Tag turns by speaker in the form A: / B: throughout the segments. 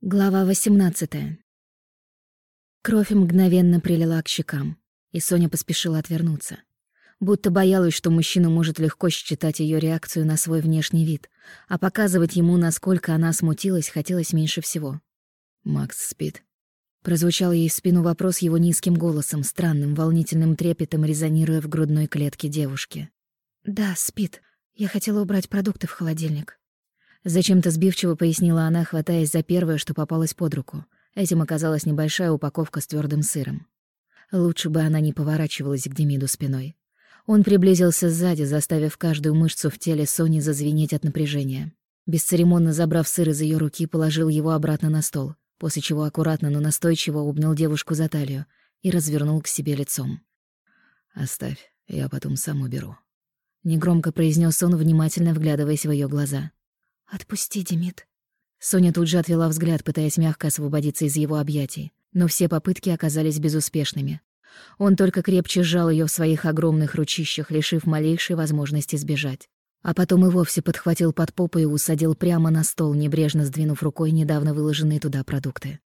A: Глава 18. Кровь мгновенно прилила к щекам, и Соня поспешила отвернуться. Будто боялась, что мужчина может легко считать ее реакцию на свой внешний вид, а показывать ему, насколько она смутилась, хотелось меньше всего. «Макс спит». Прозвучал ей в спину вопрос его низким голосом, странным, волнительным трепетом, резонируя в грудной клетке девушки. «Да, спит. Я хотела убрать продукты в холодильник». Зачем-то сбивчиво пояснила она, хватаясь за первое, что попалось под руку. Этим оказалась небольшая упаковка с твердым сыром. Лучше бы она не поворачивалась к Демиду спиной. Он приблизился сзади, заставив каждую мышцу в теле Сони зазвенеть от напряжения. Бесцеремонно забрав сыр из ее руки, положил его обратно на стол, после чего аккуратно, но настойчиво обнял девушку за талию и развернул к себе лицом. «Оставь, я потом сам уберу», — негромко произнес он, внимательно вглядываясь в ее глаза.
B: «Отпусти, Демид».
A: Соня тут же отвела взгляд, пытаясь мягко освободиться из его объятий, но все попытки оказались безуспешными. Он только крепче сжал ее в своих огромных ручищах, лишив малейшей возможности сбежать. А потом и вовсе подхватил под попу и усадил прямо на стол, небрежно сдвинув рукой недавно выложенные туда продукты.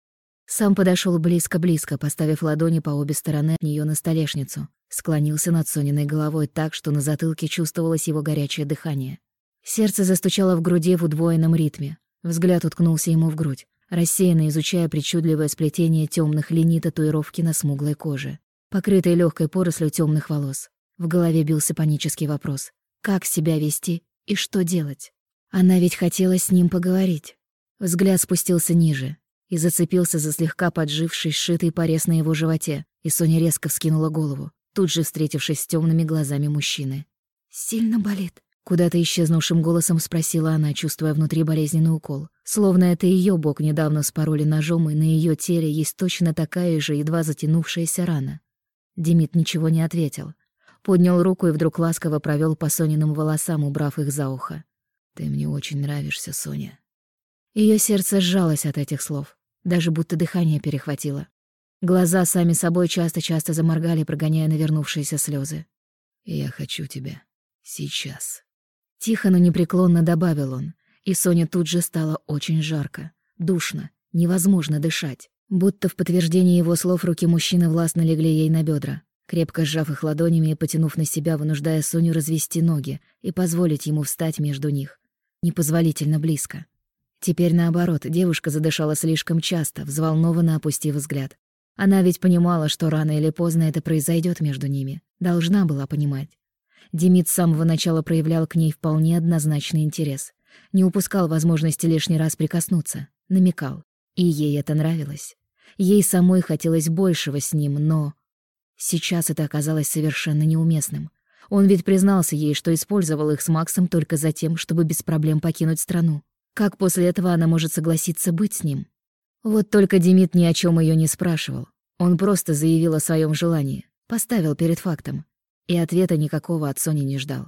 A: Сам подошел близко-близко, поставив ладони по обе стороны от нее на столешницу, склонился над Сониной головой так, что на затылке чувствовалось его горячее дыхание. Сердце застучало в груди в удвоенном ритме. Взгляд уткнулся ему в грудь, рассеянно изучая причудливое сплетение темных линий татуировки на смуглой коже, покрытой легкой порослью темных волос. В голове бился панический вопрос. Как себя вести и что делать? Она ведь хотела с ним поговорить. Взгляд спустился ниже и зацепился за слегка подживший сшитый порез на его животе, и Соня резко вскинула голову, тут же встретившись с темными глазами мужчины.
B: «Сильно болит?»
A: Куда-то исчезнувшим голосом спросила она, чувствуя внутри болезненный укол. Словно это ее бок недавно спороли ножом, и на ее теле есть точно такая же, едва затянувшаяся рана. Демид ничего не ответил. Поднял руку и вдруг ласково провел по Сониным волосам, убрав их за ухо. «Ты мне очень нравишься, Соня». Ее сердце сжалось от этих слов, даже будто дыхание перехватило. Глаза сами собой часто-часто заморгали, прогоняя навернувшиеся слезы. «Я хочу тебя. Сейчас». Тихо, но непреклонно добавил он, и Соне тут же стало очень жарко, душно, невозможно дышать. Будто в подтверждение его слов руки мужчины властно легли ей на бедра, крепко сжав их ладонями и потянув на себя, вынуждая Соню развести ноги и позволить ему встать между них. Непозволительно близко. Теперь наоборот, девушка задышала слишком часто, взволнованно опустив взгляд. Она ведь понимала, что рано или поздно это произойдет между ними. Должна была понимать. Демид с самого начала проявлял к ней вполне однозначный интерес. Не упускал возможности лишний раз прикоснуться, намекал. И ей это нравилось. Ей самой хотелось большего с ним, но... Сейчас это оказалось совершенно неуместным. Он ведь признался ей, что использовал их с Максом только за тем, чтобы без проблем покинуть страну. Как после этого она может согласиться быть с ним? Вот только Демид ни о чем ее не спрашивал. Он просто заявил о своем желании, поставил перед фактом. И ответа никакого от Сони не ждал.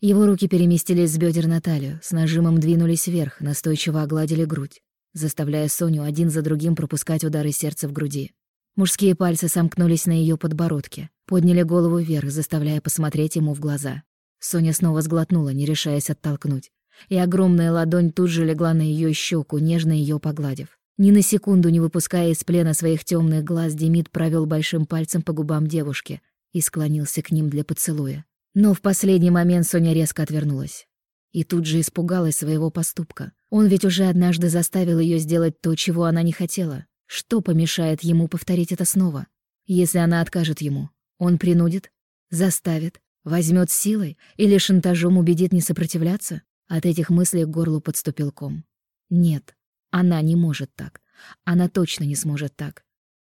A: Его руки переместились с бедер на талию, с нажимом двинулись вверх, настойчиво огладили грудь, заставляя Соню один за другим пропускать удары сердца в груди. Мужские пальцы сомкнулись на ее подбородке, подняли голову вверх, заставляя посмотреть ему в глаза. Соня снова сглотнула, не решаясь оттолкнуть. И огромная ладонь тут же легла на ее щеку, нежно ее погладив. Ни на секунду не выпуская из плена своих темных глаз, Демид провел большим пальцем по губам девушки, и склонился к ним для поцелуя. Но в последний момент Соня резко отвернулась. И тут же испугалась своего поступка. Он ведь уже однажды заставил ее сделать то, чего она не хотела. Что помешает ему повторить это снова? Если она откажет ему, он принудит, заставит, возьмет силой или шантажом убедит не сопротивляться? От этих мыслей к горлу подступил ком. Нет, она не может так. Она точно не сможет так.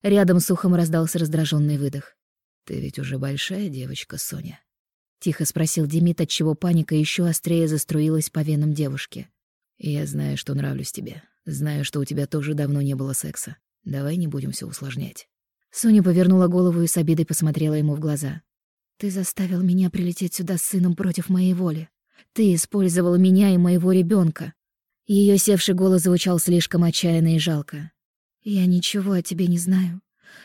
A: Рядом с ухом раздался раздраженный выдох. «Ты ведь уже большая девочка, Соня?» — тихо спросил Демид, отчего паника еще острее заструилась по венам девушки. «Я знаю, что нравлюсь тебе. Знаю, что у тебя тоже давно не было секса. Давай не будем все усложнять». Соня повернула голову и с обидой посмотрела ему в глаза. «Ты заставил меня прилететь сюда с сыном против моей воли. Ты использовал меня и моего ребенка. Ее севший голос звучал слишком отчаянно и жалко. «Я ничего о тебе не знаю.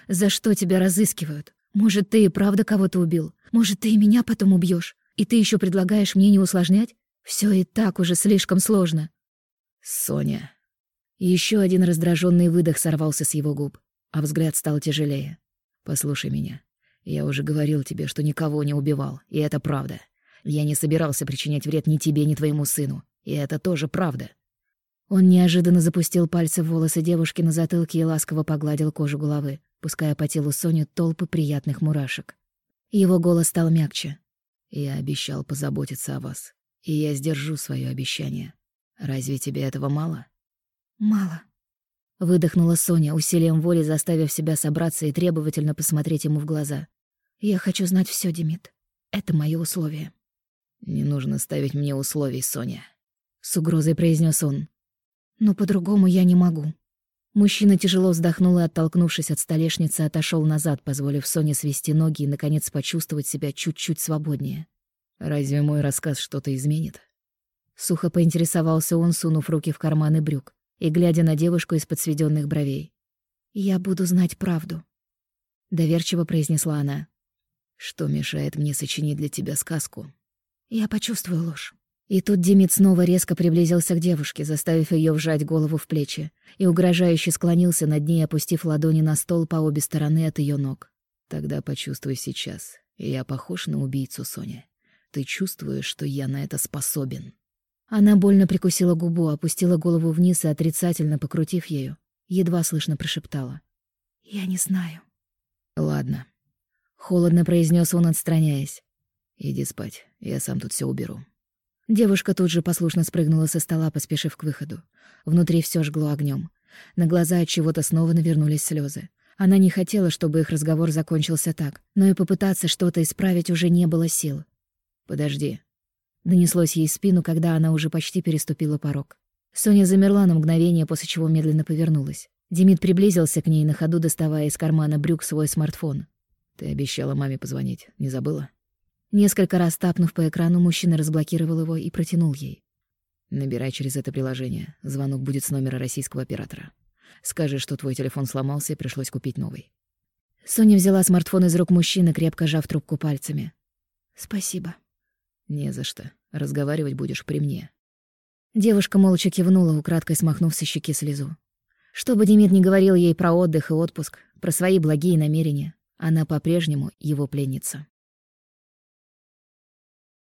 A: За что тебя разыскивают? Может, ты и правда кого-то убил? Может, ты и меня потом убьешь? И ты еще предлагаешь мне не усложнять? Все и так уже слишком сложно.
C: Соня.
A: Еще один раздраженный выдох сорвался с его губ, а взгляд стал тяжелее. «Послушай меня. Я уже говорил тебе, что никого не убивал, и это правда. Я не собирался причинять вред ни тебе, ни твоему сыну, и это тоже правда». Он неожиданно запустил пальцы в волосы девушки на затылке и ласково погладил кожу головы, пуская по телу Сони толпы приятных мурашек. Его голос стал мягче. «Я обещал позаботиться о вас, и я сдержу свое обещание. Разве тебе этого мало?»
B: «Мало», — выдохнула Соня, усилием воли заставив себя собраться и требовательно посмотреть ему в глаза. «Я хочу знать все, Демид. Это мое условие».
A: «Не нужно ставить мне условий, Соня», — с угрозой произнес он.
B: «Но по-другому я не могу».
A: Мужчина тяжело вздохнул и, оттолкнувшись от столешницы, отошел назад, позволив Соне свести ноги и, наконец, почувствовать себя чуть-чуть свободнее. «Разве мой рассказ что-то изменит?» Сухо поинтересовался он, сунув руки в карманы брюк и глядя на девушку из подсведённых бровей.
B: «Я буду знать правду», —
A: доверчиво произнесла она. «Что мешает мне сочинить для тебя сказку?»
B: «Я почувствую ложь».
A: И тут Демид снова резко приблизился к девушке, заставив ее вжать голову в плечи, и угрожающе склонился над ней, опустив ладони на стол по обе стороны от ее ног. «Тогда почувствуй сейчас. Я похож на убийцу, Соня. Ты чувствуешь, что я на это способен?» Она больно прикусила губу, опустила голову вниз и, отрицательно покрутив ею, едва слышно прошептала.
B: «Я не знаю».
A: «Ладно», — холодно произнес он, отстраняясь. «Иди спать, я сам тут все уберу». Девушка тут же послушно спрыгнула со стола, поспешив к выходу. Внутри все жгло огнем. На глаза от чего-то снова навернулись слезы. Она не хотела, чтобы их разговор закончился так, но и попытаться что-то исправить уже не было сил. «Подожди», — донеслось ей спину, когда она уже почти переступила порог. Соня замерла на мгновение, после чего медленно повернулась. Демид приблизился к ней, на ходу доставая из кармана брюк свой смартфон. «Ты обещала маме позвонить, не забыла?» Несколько раз тапнув по экрану, мужчина разблокировал его и протянул ей. «Набирай через это приложение. Звонок будет с номера российского оператора. Скажи, что твой телефон сломался и пришлось купить новый». Соня взяла смартфон из рук мужчины, крепко жав трубку пальцами.
B: «Спасибо».
A: «Не за что. Разговаривать будешь при мне». Девушка молча кивнула, украдкой смахнув со щеки слезу. Что бы Демид ни говорил ей про отдых и отпуск, про свои благие намерения, она по-прежнему его пленница.